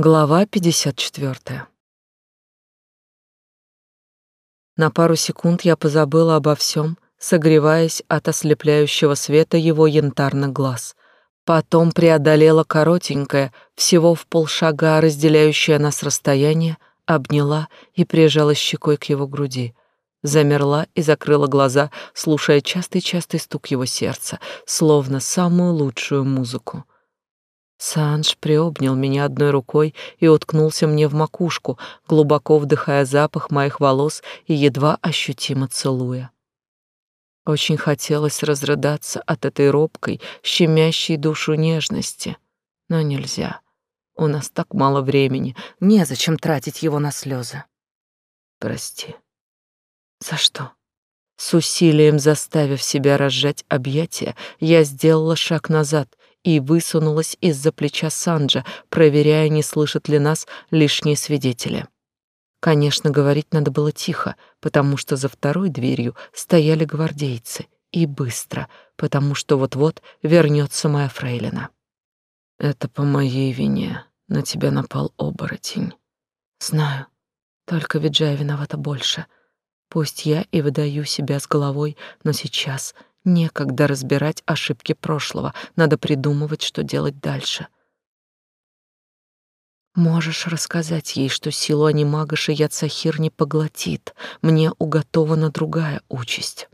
Глава 54. На пару секунд я позабыла обо всем, согреваясь от ослепляющего света его янтарных глаз. Потом преодолела коротенькое, всего в полшага разделяющее нас расстояние, обняла и прижала щекой к его груди. Замерла и закрыла глаза, слушая частый-частый стук его сердца, словно самую лучшую музыку. Санж приобнял меня одной рукой и уткнулся мне в макушку, глубоко вдыхая запах моих волос и едва ощутимо целуя. Очень хотелось разрыдаться от этой робкой, щемящей душу нежности, но нельзя. У нас так мало времени, незачем тратить его на слезы. Прости. За что? С усилием заставив себя разжать объятия, я сделала шаг назад и высунулась из-за плеча Санджа, проверяя, не слышат ли нас лишние свидетели. Конечно, говорить надо было тихо, потому что за второй дверью стояли гвардейцы, и быстро, потому что вот-вот вернется моя фрейлина. Это по моей вине на тебя напал оборотень. Знаю, только Виджая виновата больше. Пусть я и выдаю себя с головой, но сейчас Некогда разбирать ошибки прошлого, надо придумывать, что делать дальше. Можешь рассказать ей, что силу анимага Шият не поглотит. Мне уготована другая участь.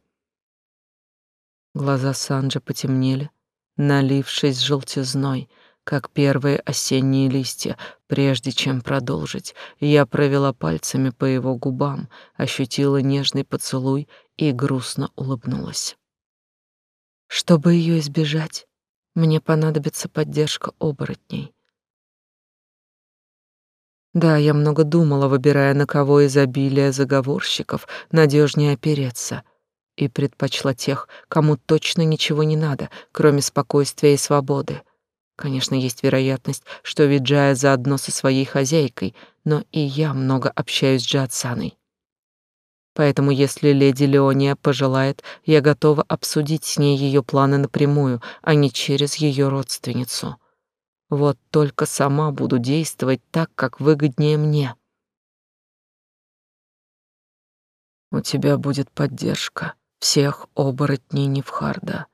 Глаза Санджа потемнели, налившись желтизной, как первые осенние листья. Прежде чем продолжить, я провела пальцами по его губам, ощутила нежный поцелуй и грустно улыбнулась. Чтобы ее избежать, мне понадобится поддержка оборотней. Да, я много думала, выбирая, на кого из обилия заговорщиков надежнее опереться, и предпочла тех, кому точно ничего не надо, кроме спокойствия и свободы. Конечно, есть вероятность, что Виджая заодно со своей хозяйкой, но и я много общаюсь с Джатсаной. Поэтому, если леди Леония пожелает, я готова обсудить с ней ее планы напрямую, а не через ее родственницу. Вот только сама буду действовать так, как выгоднее мне. У тебя будет поддержка всех оборотней Невхарда.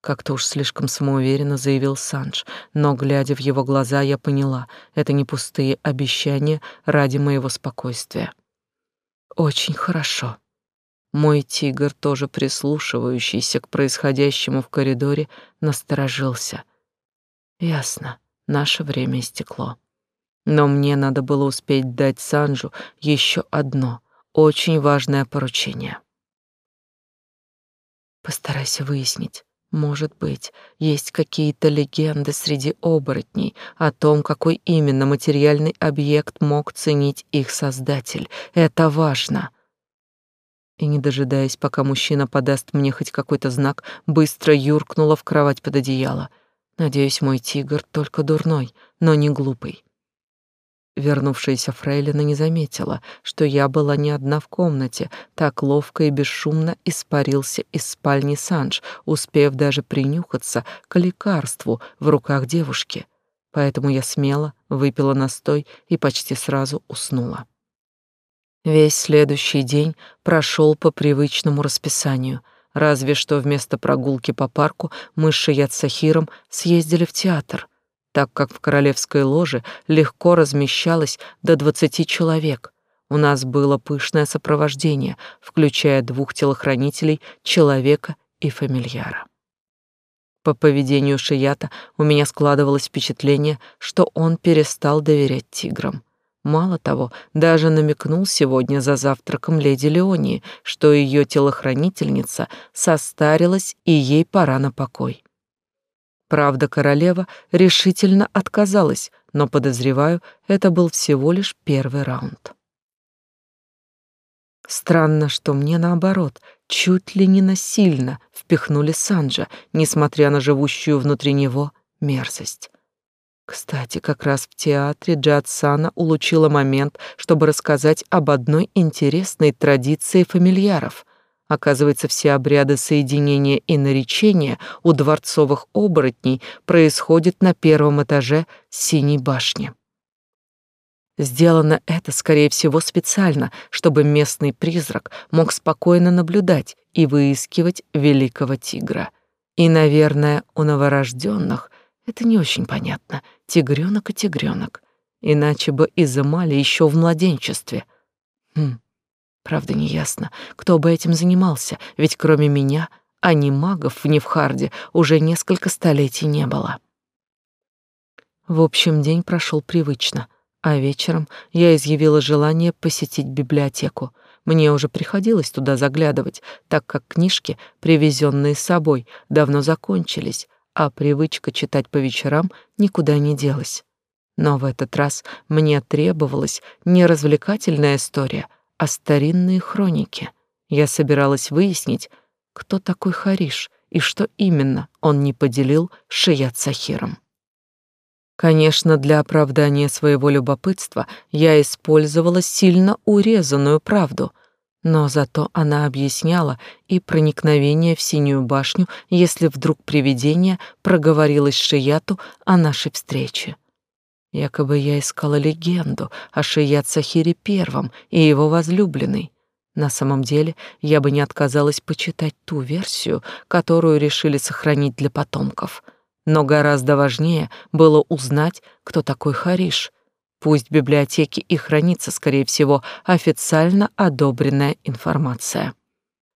Как-то уж слишком самоуверенно заявил Санж, но, глядя в его глаза, я поняла, это не пустые обещания ради моего спокойствия. Очень хорошо. Мой тигр, тоже прислушивающийся к происходящему в коридоре, насторожился. Ясно, наше время истекло. Но мне надо было успеть дать Санжу еще одно очень важное поручение. Постарайся выяснить, может быть, есть какие-то легенды среди оборотней о том, какой именно материальный объект мог ценить их создатель. Это важно. И не дожидаясь, пока мужчина подаст мне хоть какой-то знак, быстро юркнула в кровать под одеяло. Надеюсь, мой тигр только дурной, но не глупый. Вернувшаяся Фрейлина не заметила, что я была не одна в комнате, так ловко и бесшумно испарился из спальни Санж, успев даже принюхаться к лекарству в руках девушки. Поэтому я смело выпила настой и почти сразу уснула. Весь следующий день прошел по привычному расписанию, разве что вместо прогулки по парку мы с Шият Сахиром съездили в театр — так как в королевской ложе легко размещалось до двадцати человек. У нас было пышное сопровождение, включая двух телохранителей, человека и фамильяра. По поведению Шията у меня складывалось впечатление, что он перестал доверять тиграм. Мало того, даже намекнул сегодня за завтраком леди Леонии, что ее телохранительница состарилась и ей пора на покой. Правда, королева решительно отказалась, но, подозреваю, это был всего лишь первый раунд. Странно, что мне наоборот, чуть ли не насильно впихнули Санджа, несмотря на живущую внутри него мерзость. Кстати, как раз в театре Джатсана улучила момент, чтобы рассказать об одной интересной традиции фамильяров — Оказывается, все обряды соединения и наречения у дворцовых оборотней происходят на первом этаже Синей башни. Сделано это, скорее всего, специально, чтобы местный призрак мог спокойно наблюдать и выискивать великого тигра. И, наверное, у новорожденных это не очень понятно. Тигренок и тигренок. Иначе бы изымали еще в младенчестве. Хм, правда, неясно, кто бы этим занимался, ведь кроме меня, а не магов в Невхарде уже несколько столетий не было. В общем, день прошел привычно, а вечером я изъявила желание посетить библиотеку. Мне уже приходилось туда заглядывать, так как книжки, привезенные с собой, давно закончились, а привычка читать по вечерам никуда не делась. Но в этот раз мне требовалась не развлекательная история, а старинные хроники. Я собиралась выяснить, кто такой Хариш и что именно он не поделил с Шият Сахиром. Конечно, для оправдания своего любопытства я использовала сильно урезанную правду, но зато она объясняла и проникновение в Синюю башню, если вдруг привидение проговорилось Шияту о нашей встрече. Якобы я искала легенду о Шият Сахире Первом и его возлюбленной. На самом деле, я бы не отказалась почитать ту версию, которую решили сохранить для потомков — но гораздо важнее было узнать, кто такой Хариш. Пусть в библиотеке и хранится, скорее всего, официально одобренная информация.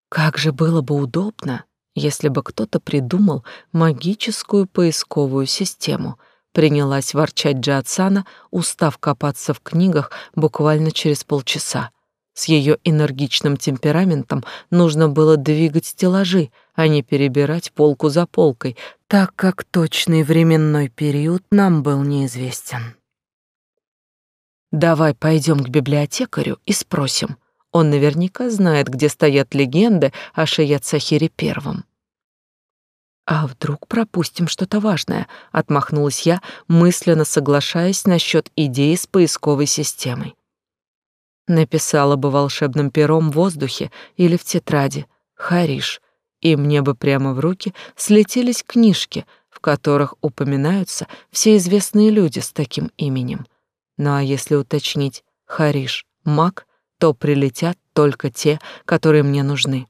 Как же было бы удобно, если бы кто-то придумал магическую поисковую систему, принялась ворчать Джиатсана, устав копаться в книгах буквально через полчаса. С ее энергичным темпераментом нужно было двигать стеллажи, а не перебирать полку за полкой, так как точный временной период нам был неизвестен. Давай пойдем к библиотекарю и спросим. Он наверняка знает, где стоят легенды о Шият Сахире Первом. А вдруг пропустим что-то важное, отмахнулась я, мысленно соглашаясь насчет идеи с поисковой системой. Написала бы волшебным пером в воздухе или в тетради «Хариш», и мне бы прямо в руки слетелись книжки, в которых упоминаются все известные люди с таким именем. Ну а если уточнить «Хариш», «Маг», то прилетят только те, которые мне нужны.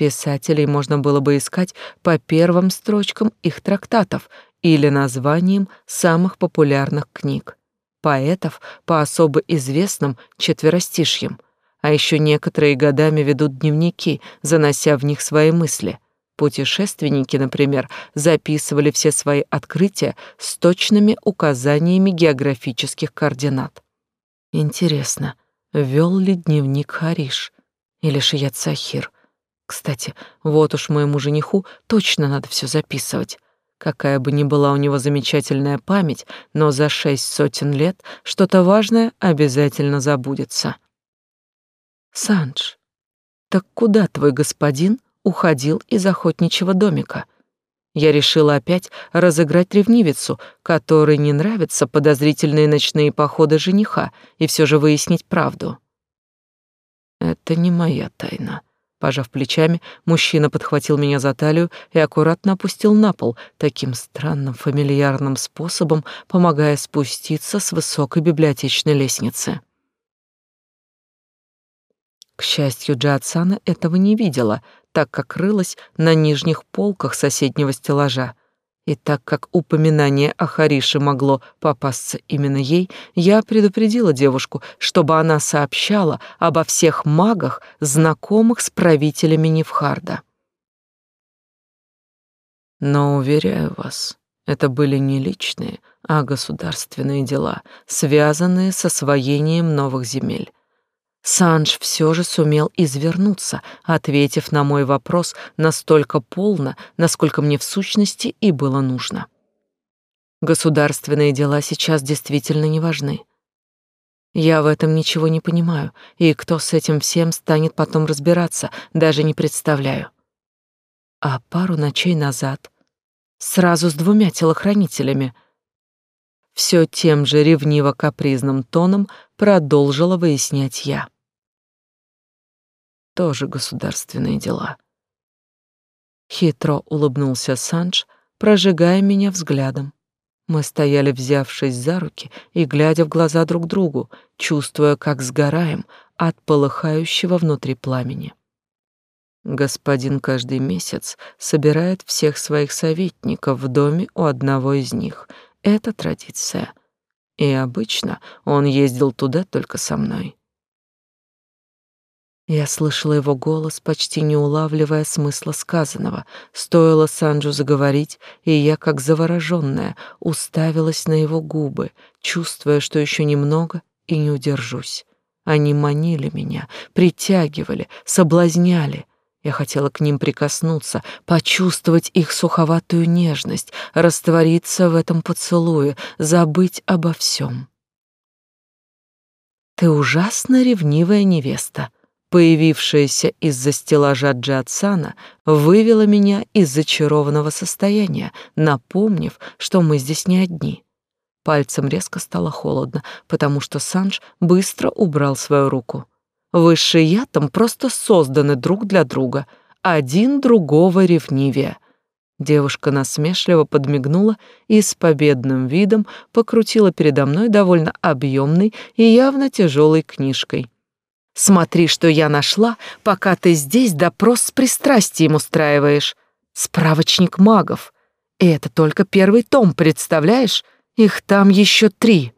Писателей можно было бы искать по первым строчкам их трактатов или названиям самых популярных книг поэтов по особо известным четверостишьям, а еще некоторые годами ведут дневники, занося в них свои мысли. Путешественники, например, записывали все свои открытия с точными указаниями географических координат. Интересно, вел ли дневник Хариш или Шият Сахир? Кстати, вот уж моему жениху точно надо все записывать. Какая бы ни была у него замечательная память, но за шесть сотен лет что-то важное обязательно забудется. Санж, так куда твой господин уходил из охотничьего домика? Я решила опять разыграть ревнивицу, которой не нравятся подозрительные ночные походы жениха, и все же выяснить правду. Это не моя тайна. Пожав плечами, мужчина подхватил меня за талию и аккуратно опустил на пол, таким странным фамильярным способом помогая спуститься с высокой библиотечной лестницы. К счастью, Джиатсана этого не видела, так как рылась на нижних полках соседнего стеллажа. И так как упоминание о Харише могло попасться именно ей, я предупредила девушку, чтобы она сообщала обо всех магах, знакомых с правителями Невхарда. Но, уверяю вас, это были не личные, а государственные дела, связанные с освоением новых земель. Санж все же сумел извернуться, ответив на мой вопрос настолько полно, насколько мне в сущности и было нужно. Государственные дела сейчас действительно не важны. Я в этом ничего не понимаю, и кто с этим всем станет потом разбираться, даже не представляю. А пару ночей назад, сразу с двумя телохранителями, все тем же ревниво-капризным тоном продолжила выяснять я. Тоже государственные дела. Хитро улыбнулся Санж, прожигая меня взглядом. Мы стояли, взявшись за руки и глядя в глаза друг другу, чувствуя, как сгораем от полыхающего внутри пламени. Господин каждый месяц собирает всех своих советников в доме у одного из них. Это традиция. И обычно он ездил туда только со мной. Я слышала его голос, почти не улавливая смысла сказанного. Стоило Санджу заговорить, и я, как завороженная, уставилась на его губы, чувствуя, что еще немного и не удержусь. Они манили меня, притягивали, соблазняли. Я хотела к ним прикоснуться, почувствовать их суховатую нежность, раствориться в этом поцелуе, забыть обо всем. «Ты ужасно ревнивая невеста», появившаяся из-за стеллажа Джатсана, вывела меня из зачарованного состояния, напомнив, что мы здесь не одни. Пальцем резко стало холодно, потому что Санж быстро убрал свою руку. Высшие ятом просто созданы друг для друга, один другого ревнивее. Девушка насмешливо подмигнула и с победным видом покрутила передо мной довольно объемной и явно тяжелой книжкой. Смотри, что я нашла, пока ты здесь допрос с пристрастием устраиваешь. Справочник магов. И это только первый том, представляешь? Их там еще три.